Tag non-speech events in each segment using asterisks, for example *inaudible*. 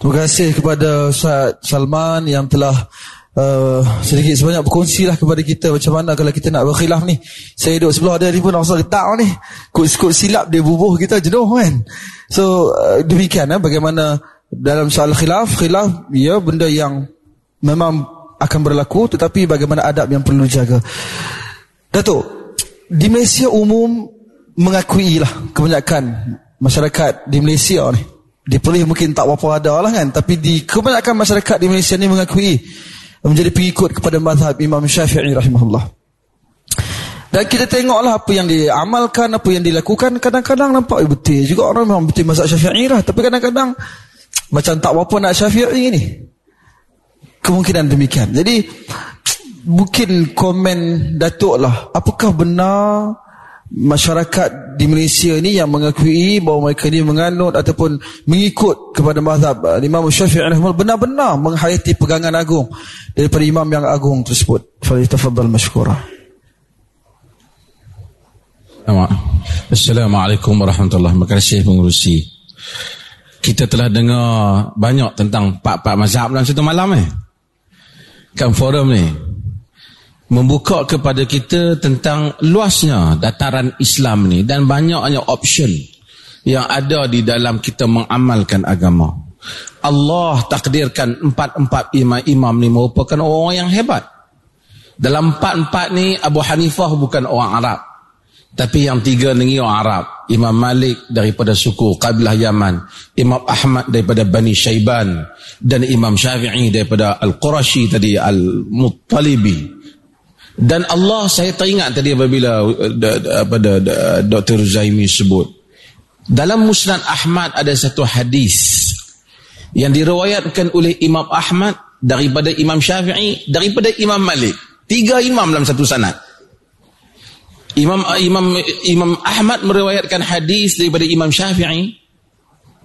Terima kasih kepada Ustaz Salman yang telah uh, sedikit sebanyak berkongsi lah kepada kita macam mana kalau kita nak berkhilaf ni. Saya duduk sebelah dia ni pun rasa getak ni. Kut-kut silap dia bubuh kita jenuh kan. So uh, demikian eh, bagaimana dalam soal khilaf, khilaf ya benda yang memang akan berlaku tetapi bagaimana adab yang perlu jaga. Datuk, di Malaysia umum mengakui lah kebanyakan masyarakat di Malaysia ni di Perlis mungkin tak apa ada lah kan. Tapi di kebanyakan masyarakat di Malaysia ni mengakui menjadi pengikut kepada mazhab Imam Syafi'i rahimahullah. Dan kita tengoklah apa yang diamalkan apa yang dilakukan. Kadang-kadang nampak eh, betul juga orang memang betul mazhab Syafi'i lah. Tapi kadang-kadang macam tak apa nak Syafi'i ni. Kemungkinan demikian. Jadi mungkin komen Datuk lah apakah benar masyarakat di Malaysia ni yang mengakui bahawa mereka ni menganut ataupun mengikut kepada mazhab uh, Imam Syafi'i rahimahullah benar-benar menghayati pegangan agung daripada imam yang agung tersebut. Falitafadhal mashkura. Assalamualaikum warahmatullahi wabarakatuh. Terima kasih pengurusi. Kita telah dengar banyak tentang pak-pak mazhab dalam satu malam eh. Kan forum ni membuka kepada kita tentang luasnya dataran Islam ni dan banyaknya option yang ada di dalam kita mengamalkan agama. Allah takdirkan empat-empat imam-imam ni merupakan orang yang hebat. Dalam empat-empat ni Abu Hanifah bukan orang Arab. Tapi yang tiga ni orang Arab. Imam Malik daripada suku Qabilah Yaman. Imam Ahmad daripada Bani Syaiban. Dan Imam Syafi'i daripada Al-Qurashi tadi Al-Muttalibi. Dan Allah saya teringat tadi apabila uh, pada Dr. Zaimi sebut. Dalam Musnad Ahmad ada satu hadis yang diriwayatkan oleh Imam Ahmad daripada Imam Syafi'i daripada Imam Malik. Tiga imam dalam satu sanad. Imam Imam Imam Ahmad meriwayatkan hadis daripada Imam Syafi'i.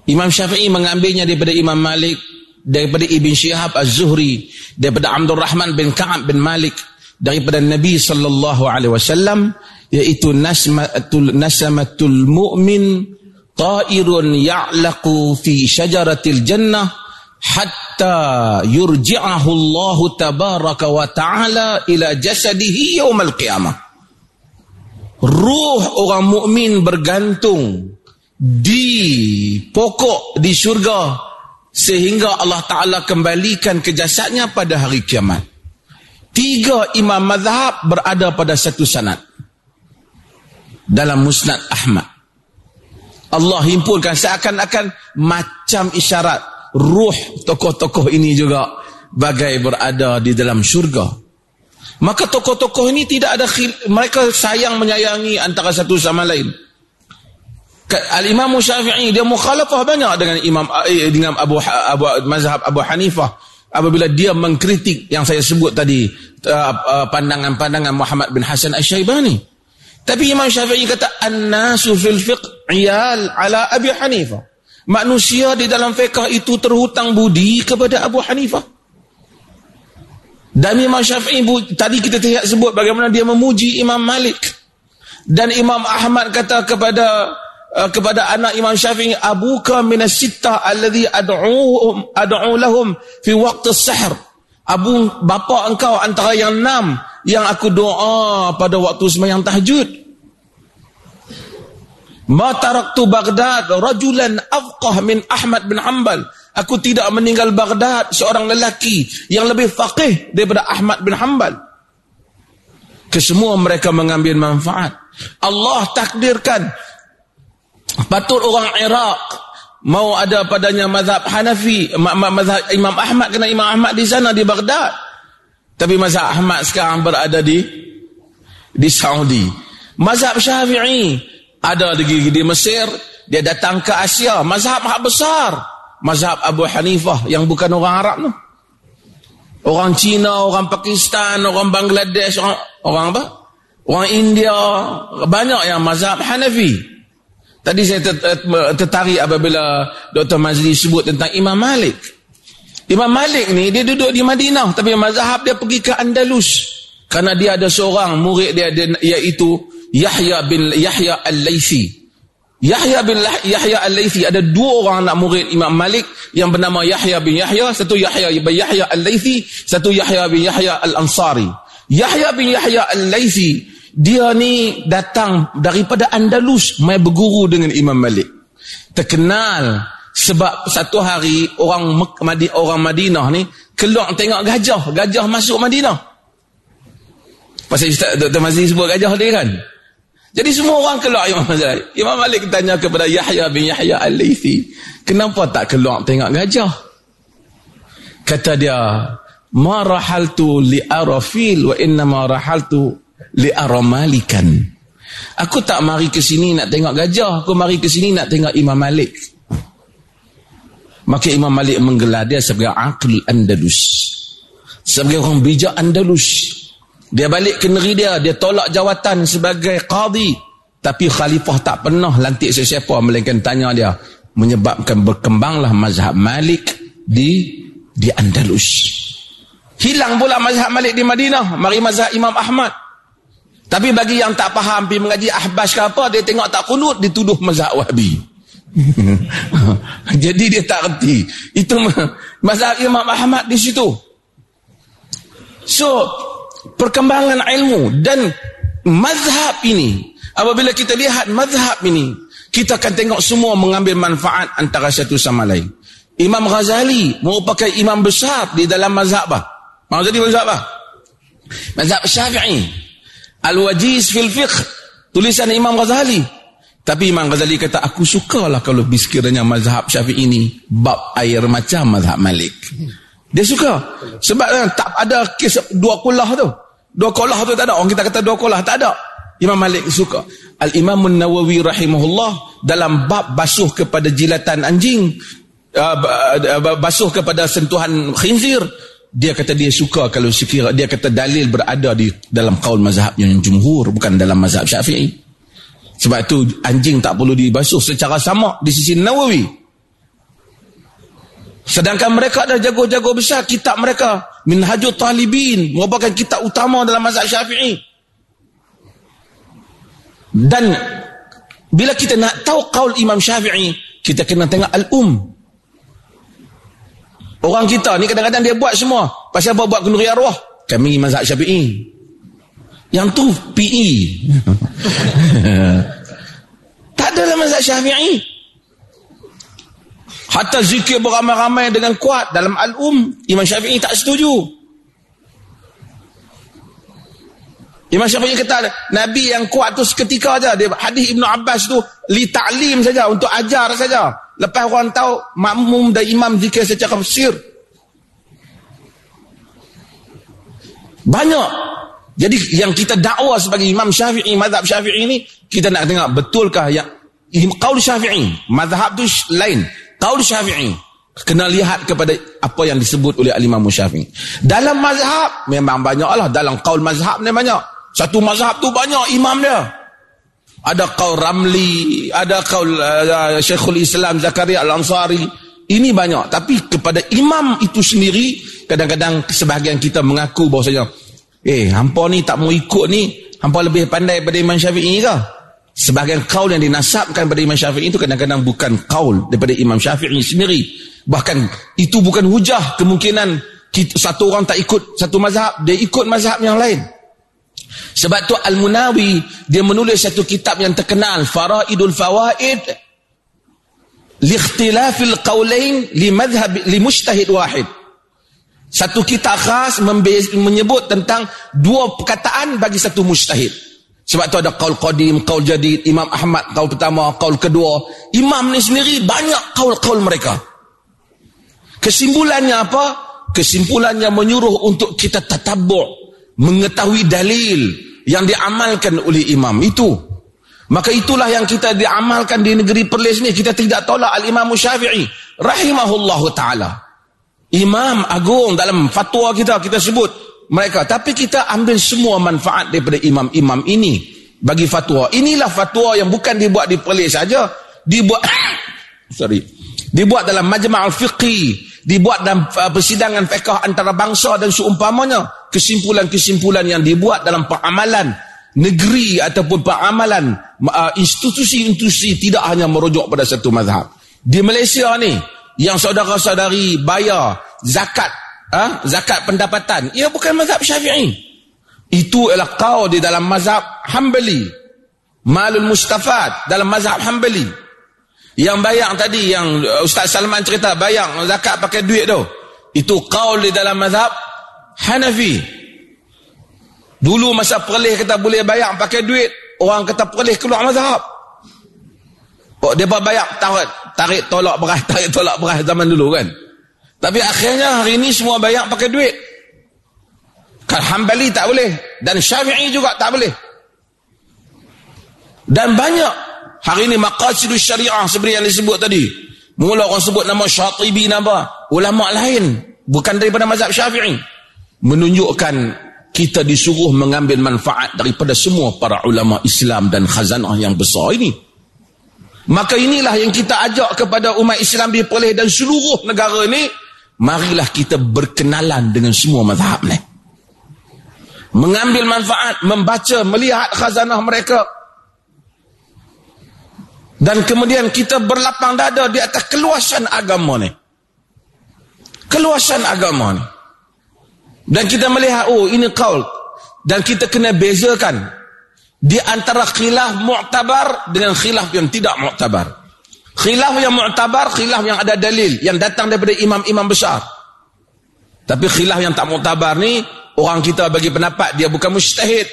Imam Syafi'i mengambilnya daripada Imam Malik, daripada Ibn Syihab Az-Zuhri, daripada Abdul Rahman bin Ka'ab bin Malik, daripada Nabi sallallahu alaihi wasallam yaitu nasmatul nasamatul mu'min ta'irun ya'laqu fi syajaratil jannah hatta yurji'ahu Allah tabaraka wa ta'ala ila jasadihi yaumal qiyamah. Ruh orang mukmin bergantung di pokok di syurga sehingga Allah Ta'ala kembalikan ke jasadnya pada hari kiamat tiga imam mazhab berada pada satu sanad. Dalam musnad Ahmad. Allah himpunkan seakan-akan macam isyarat ruh tokoh-tokoh ini juga bagai berada di dalam syurga. Maka tokoh-tokoh ini tidak ada khil mereka sayang menyayangi antara satu sama lain. Al-Imam Syafi'i dia mukhalafah banyak dengan Imam eh, dengan Abu Abu mazhab Abu Hanifah apabila dia mengkritik yang saya sebut tadi uh, uh, pandangan-pandangan Muhammad bin Hasan Asy-Syaibani. Tapi Imam Syafi'i kata an-nasu fil fiqh iyal ala Abi Hanifah. Manusia di dalam fiqh itu terhutang budi kepada Abu Hanifah. Dan Imam Syafi'i tadi kita tidak sebut bagaimana dia memuji Imam Malik. Dan Imam Ahmad kata kepada Uh, kepada anak Imam Syafi'i abuka minas sittah alladhi ad'uhum ad'u lahum fi waqti sihr. Abu bapa engkau antara yang enam yang aku doa pada waktu sembahyang tahajud. Ma taraktu baghdad rajulan afqah min ahmad bin hanbal. Aku tidak meninggal baghdad seorang lelaki yang lebih faqih daripada ahmad bin hanbal. Kesemua mereka mengambil manfaat. Allah takdirkan patut orang Iraq mau ada padanya mazhab Hanafi mazhab Imam Ahmad kena Imam Ahmad di sana di Baghdad. Tapi mazhab Ahmad sekarang berada di di Saudi. Mazhab Syafi'i ada di, di Mesir dia datang ke Asia. Mazhab hak besar. Mazhab Abu Hanifah yang bukan orang Arab tu. Orang Cina orang Pakistan orang Bangladesh orang, orang apa? Orang India. Banyak yang mazhab Hanafi Tadi saya tertarik apabila Dr. Mazli sebut tentang Imam Malik. Imam Malik ni dia duduk di Madinah tapi mazhab dia pergi ke Andalus. Karena dia ada seorang murid dia, dia iaitu Yahya bin Yahya Al-Laythi. Yahya bin Yahya Al-Laythi ada dua orang anak murid Imam Malik yang bernama Yahya bin Yahya, satu Yahya bin Yahya Al-Laythi, satu Yahya bin Yahya Al-Ansari. Yahya bin Yahya Al-Laythi dia ni datang daripada Andalus mai berguru dengan Imam Malik. Terkenal sebab satu hari orang orang Madinah ni keluar tengok gajah, gajah masuk Madinah. Pasal Dr. Mazli sebut gajah dia kan? Jadi semua orang keluar Imam Malik. Imam Malik tanya kepada Yahya bin Yahya Al-Laythi, kenapa tak keluar tengok gajah? Kata dia, "Ma rahaltu li arafil wa inna ma rahaltu li aramalikan." Aku tak mari ke sini nak tengok gajah, aku mari ke sini nak tengok Imam Malik. Maka Imam Malik menggelar dia sebagai akil Andalus. Sebagai orang bijak Andalus. Dia balik ke negeri dia, dia tolak jawatan sebagai qadi. Tapi khalifah tak pernah lantik sesiapa melainkan tanya dia. Menyebabkan berkembanglah mazhab Malik di di Andalus. Hilang pula mazhab Malik di Madinah. Mari mazhab Imam Ahmad. Tapi bagi yang tak faham pergi mengaji ahbas ke apa, dia tengok tak kunut, dituduh mazhab Wahbi. *laughs* Jadi dia tak reti. Itu mazhab Imam Ahmad di situ. So, perkembangan ilmu dan mazhab ini apabila kita lihat mazhab ini kita akan tengok semua mengambil manfaat antara satu sama lain Imam Ghazali merupakan imam besar di dalam mazhab? Mazhab mazhab apa? Mazhab Syafi'i. Al-Wajiz fil Fiqh. Tulisan Imam Ghazali. Tapi Imam Ghazali kata aku sukalah kalau biskiranya mazhab Syafi'i ini bab air macam mazhab Malik. Dia suka. Sebab kan, tak ada kes dua kulah tu. Dua kulah tu tak ada. Orang kita kata dua kulah. Tak ada. Imam Malik suka. Al-Imam Nawawi rahimahullah dalam bab basuh kepada jilatan anjing, uh, uh, basuh kepada sentuhan khinzir, dia kata dia suka kalau sekira dia kata dalil berada di dalam kaul mazhab yang jumhur bukan dalam mazhab syafi'i. Sebab itu anjing tak perlu dibasuh secara sama di sisi Nawawi. Sedangkan mereka ada jago-jago besar kitab mereka Minhajul Talibin merupakan kitab utama dalam mazhab Syafi'i. Dan bila kita nak tahu kaul Imam Syafi'i, kita kena tengok al-um. Orang kita ni kadang-kadang dia buat semua. Pasal apa buat kenduri arwah? Kami mazhab Syafi'i. Yang tu PE. *laughs* tak ada dalam mazhab Syafi'i. Hatta zikir beramai-ramai dengan kuat dalam al-um, Imam Syafi'i tak setuju. Imam Syafi'i kata, Nabi yang kuat tu seketika aja. Dia hadis Ibnu Abbas tu li ta'lim saja untuk ajar saja. Lepas orang tahu makmum dan imam zikir secara sir. Banyak. Jadi yang kita dakwa sebagai Imam Syafi'i, mazhab Syafi'i ini, kita nak tengok betulkah yang qaul Syafi'i, mazhab tu lain. Qaul Syafi'i kena lihat kepada apa yang disebut oleh Al-Imam Syafi'i. Dalam mazhab memang banyaklah dalam qaul mazhab ni banyak. Satu mazhab tu banyak imam dia. Ada qaul Ramli, ada qaul uh, Syekhul Islam Zakaria Al-Ansari. Ini banyak tapi kepada imam itu sendiri kadang-kadang sebahagian kita mengaku bahawasanya eh hampa ni tak mau ikut ni hampa lebih pandai daripada Imam Syafi'i ke? Sebahagian kaul yang dinasabkan pada Imam Syafi'i itu kadang-kadang bukan kaul daripada Imam Syafi'i sendiri. Bahkan itu bukan hujah kemungkinan kita, satu orang tak ikut satu mazhab, dia ikut mazhab yang lain. Sebab tu Al-Munawi dia menulis satu kitab yang terkenal Faraidul Fawaid Likhtilafil Qawlain li madhhab li mujtahid wahid. Satu kitab khas menyebut tentang dua perkataan bagi satu mujtahid. Sebab tu ada kaul qadim, kaul jadid, Imam Ahmad, kaul pertama, kaul kedua. Imam ni sendiri banyak kaul-kaul mereka. Kesimpulannya apa? Kesimpulannya menyuruh untuk kita tatabuk, mengetahui dalil yang diamalkan oleh imam itu. Maka itulah yang kita diamalkan di negeri Perlis ni. Kita tidak tolak Al-Imam Syafi'i. Rahimahullahu ta'ala. Imam agung dalam fatwa kita, kita sebut mereka tapi kita ambil semua manfaat daripada imam-imam ini bagi fatwa inilah fatwa yang bukan dibuat di Perlis saja dibuat *coughs* sorry dibuat dalam majma' al-fiqhi dibuat dalam uh, persidangan fiqh antara bangsa dan seumpamanya kesimpulan-kesimpulan yang dibuat dalam pengamalan negeri ataupun pengamalan uh, institusi-institusi tidak hanya merujuk pada satu mazhab. Di Malaysia ni, yang saudara-saudari bayar zakat, uh, zakat pendapatan, ia bukan mazhab syafi'i. Itu ialah kau di dalam mazhab hambali. Malul mustafad dalam mazhab hambali. Yang bayang tadi, yang Ustaz Salman cerita, bayang zakat pakai duit tu. Itu kau di dalam mazhab Hanafi. Dulu masa perlih kata boleh bayar pakai duit, orang kata perlih keluar mazhab. Oh, dia bayar tarik, tarik tolak beras, *laughs* tarik tolak beras zaman dulu kan. Tapi akhirnya hari ini semua bayar pakai duit. Kan Hambali tak boleh dan Syafi'i juga tak boleh. Dan banyak hari ini maqasidus syariah seperti yang disebut tadi. Mula orang sebut nama Syatibi nama ulama lain bukan daripada mazhab Syafi'i menunjukkan kita disuruh mengambil manfaat daripada semua para ulama Islam dan khazanah yang besar ini. Maka inilah yang kita ajak kepada umat Islam di Perlis dan seluruh negara ini. Marilah kita berkenalan dengan semua mazhab ni. Mengambil manfaat, membaca, melihat khazanah mereka. Dan kemudian kita berlapang dada di atas keluasan agama ni. Keluasan agama ni. Dan kita melihat, oh ini kaul. Dan kita kena bezakan di antara khilaf mu'tabar dengan khilaf yang tidak mu'tabar. Khilaf yang mu'tabar, khilaf yang ada dalil, yang datang daripada imam-imam besar. Tapi khilaf yang tak mu'tabar ni, orang kita bagi pendapat, dia bukan mustahid.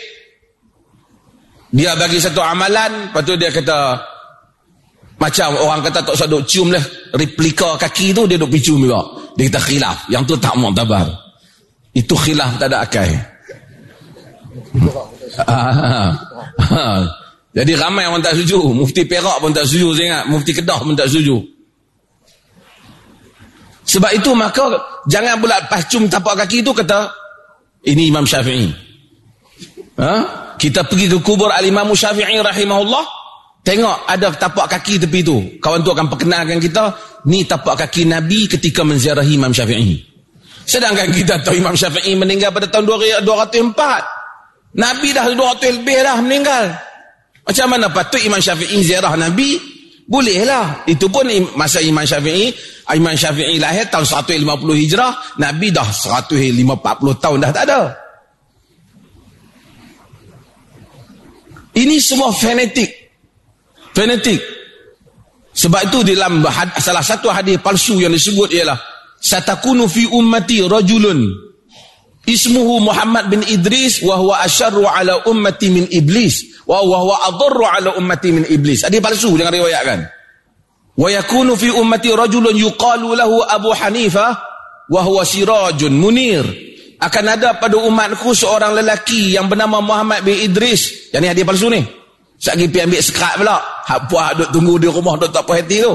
Dia bagi satu amalan, lepas tu dia kata, macam orang kata tak usah duk cium lah, replika kaki tu, dia duk pergi cium juga. Dia kata khilaf, yang tu tak mu'tabar. Itu khilaf tak ada akal. Jadi ramai orang tak setuju. Mufti Perak pun tak setuju saya ingat. Mufti Kedah pun tak setuju. Sebab itu maka jangan pula pas cium tapak kaki itu kata ini Imam Syafi'i. Ha? Kita pergi ke kubur Al-Imam Syafi'i rahimahullah. Tengok ada tapak kaki tepi tu. Kawan tu akan perkenalkan kita. Ni tapak kaki Nabi ketika menziarahi Imam Syafi'i. Sedangkan kita tahu Imam Syafi'i meninggal pada tahun 204. Nabi dah 200 lebih dah meninggal. Macam mana patut Imam Syafi'i ziarah Nabi? Bolehlah. Itu pun masa Imam Syafi'i, Imam Syafi'i lahir tahun 150 Hijrah, Nabi dah 150 tahun dah tak ada. Ini semua fanatik. Fanatik. Sebab itu dalam salah satu hadis palsu yang disebut ialah satakunu fi ummati rajulun. Ismuhu Muhammad bin Idris wa huwa asyarru ala ummati min iblis wa huwa adarru ala ummati min iblis. Ada palsu jangan riwayatkan. Wa yakunu fi ummati rajulun yuqalu lahu Abu Hanifah wa huwa sirajun munir. Akan ada pada umatku seorang lelaki yang bernama Muhammad bin Idris. Yang ni hadiah palsu ni Sekejap lagi pergi ambil sekat pula. Hak puak duk tunggu di rumah duk tak puas hati tu. *laughs*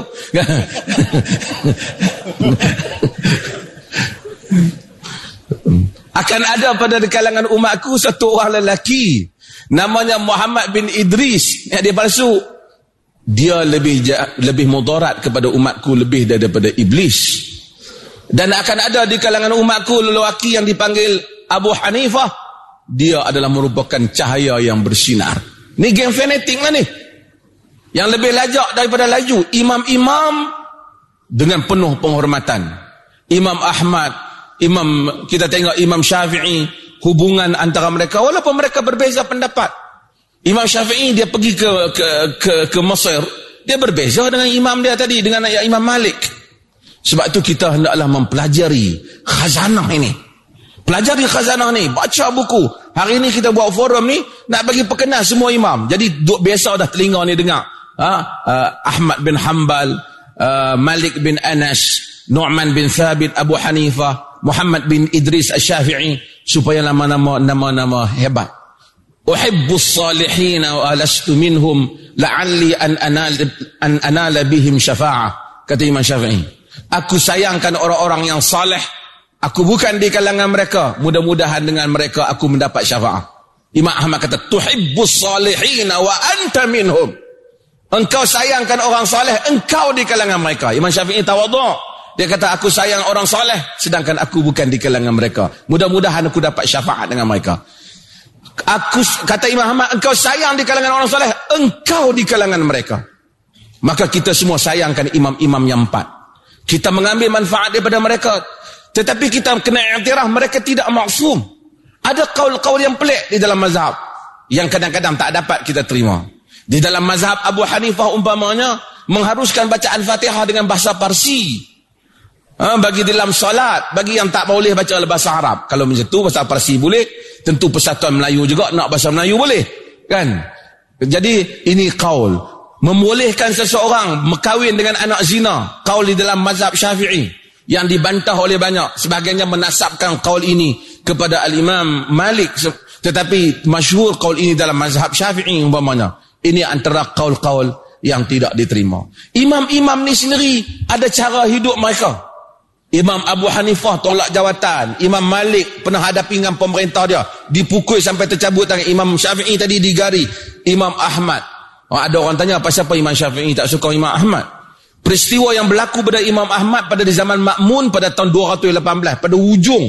Akan ada pada kalangan umatku satu orang lelaki. Namanya Muhammad bin Idris. Yang dia palsu. Dia lebih lebih mudarat kepada umatku lebih daripada iblis. Dan akan ada di kalangan umatku lelaki yang dipanggil Abu Hanifah. Dia adalah merupakan cahaya yang bersinar. Ni geng fanatik lah ni. Yang lebih lajak daripada laju. Imam-imam dengan penuh penghormatan. Imam Ahmad, Imam kita tengok Imam Syafi'i, hubungan antara mereka walaupun mereka berbeza pendapat. Imam Syafi'i dia pergi ke ke ke, ke Mesir, dia berbeza dengan imam dia tadi dengan Imam Malik. Sebab tu kita hendaklah mempelajari khazanah ini. Pelajari khazanah ni, baca buku. Hari ni kita buat forum ni, nak bagi perkenal semua imam. Jadi duk biasa dah telinga ni dengar. Ha? Uh, Ahmad bin Hanbal, uh, Malik bin Anas, Nu'man bin Thabit, Abu Hanifah, Muhammad bin Idris Al-Syafi'i. Supaya nama-nama nama-nama hebat. Uhibbu salihin wa alastu minhum la'alli an anal, an anala bihim syafa'ah. Kata Imam Syafi'i. Aku sayangkan orang-orang yang saleh Aku bukan di kalangan mereka. Mudah-mudahan dengan mereka aku mendapat syafaat. Imam Ahmad kata, Tuhibbus salihina wa anta minhum. Engkau sayangkan orang saleh, engkau di kalangan mereka. Imam Syafi'i tawaduk. Dia kata, aku sayang orang saleh, sedangkan aku bukan di kalangan mereka. Mudah-mudahan aku dapat syafaat dengan mereka. Aku kata Imam Ahmad, engkau sayang di kalangan orang soleh, engkau di kalangan mereka. Maka kita semua sayangkan imam-imam yang empat. Kita mengambil manfaat daripada mereka. Tetapi kita kena iktiraf mereka tidak maksum. Ada kaul-kaul yang pelik di dalam mazhab. Yang kadang-kadang tak dapat kita terima. Di dalam mazhab Abu Hanifah umpamanya, mengharuskan bacaan fatihah dengan bahasa Parsi. Ha, bagi dalam solat, bagi yang tak boleh baca bahasa Arab. Kalau macam tu bahasa Parsi boleh, tentu persatuan Melayu juga nak bahasa Melayu boleh. Kan? Jadi ini kaul. Membolehkan seseorang berkahwin dengan anak zina. Kaul di dalam mazhab syafi'i. Yang dibantah oleh banyak. Sebagainya menasabkan kaul ini kepada Al-Imam Malik. Tetapi masyhur kaul ini dalam mazhab syafi'i umpamanya. Ini antara kaul-kaul yang tidak diterima. Imam-imam ni sendiri ada cara hidup mereka. Imam Abu Hanifah tolak jawatan. Imam Malik pernah hadapi dengan pemerintah dia. Dipukul sampai tercabut tangan. Imam Syafi'i tadi digari. Imam Ahmad. Oh, ada orang tanya apa siapa Imam Syafi'i tak suka Imam Ahmad. Peristiwa yang berlaku pada Imam Ahmad pada di zaman Makmun pada tahun 218. Pada ujung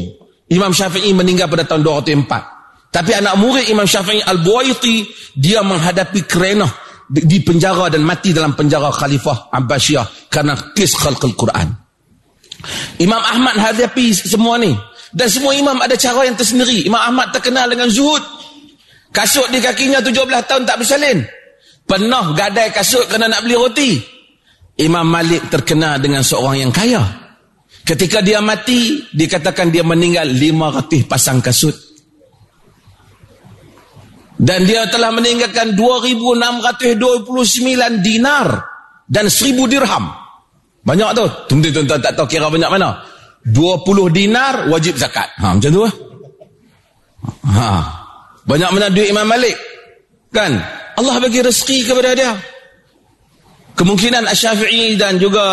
Imam Syafi'i meninggal pada tahun 204. Tapi anak murid Imam Syafi'i Al-Buwaiti dia menghadapi kerana di penjara dan mati dalam penjara Khalifah Abbasiyah kerana kes khalqul Quran. Imam Ahmad hadapi semua ni. Dan semua imam ada cara yang tersendiri. Imam Ahmad terkenal dengan zuhud. Kasut di kakinya 17 tahun tak bersalin. Pernah gadai kasut kerana nak beli roti. Imam Malik terkenal dengan seorang yang kaya. Ketika dia mati, dikatakan dia meninggal 500 pasang kasut. Dan dia telah meninggalkan 2,629 dinar dan 1,000 dirham. Banyak tu. Tuan-tuan tak tahu kira banyak mana. 20 dinar wajib zakat. Ha macam tu lah. Ha. Banyak mana duit Imam Malik. Kan? Allah bagi rezeki kepada dia. Kemungkinan Asy-Syafi'i dan juga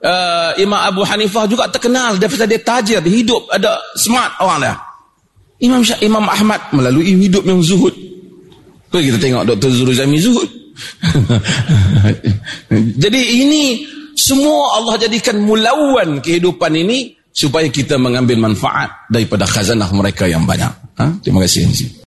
uh, Imam Abu Hanifah juga terkenal daripada dia tajir, hidup ada smart orang dia. Imam Syah, Imam Ahmad melalui hidup yang zuhud. Kalau kita tengok Dr. Zuru Zami zuhud. *laughs* Jadi ini semua Allah jadikan mulawan kehidupan ini supaya kita mengambil manfaat daripada khazanah mereka yang banyak. Ha? Terima kasih.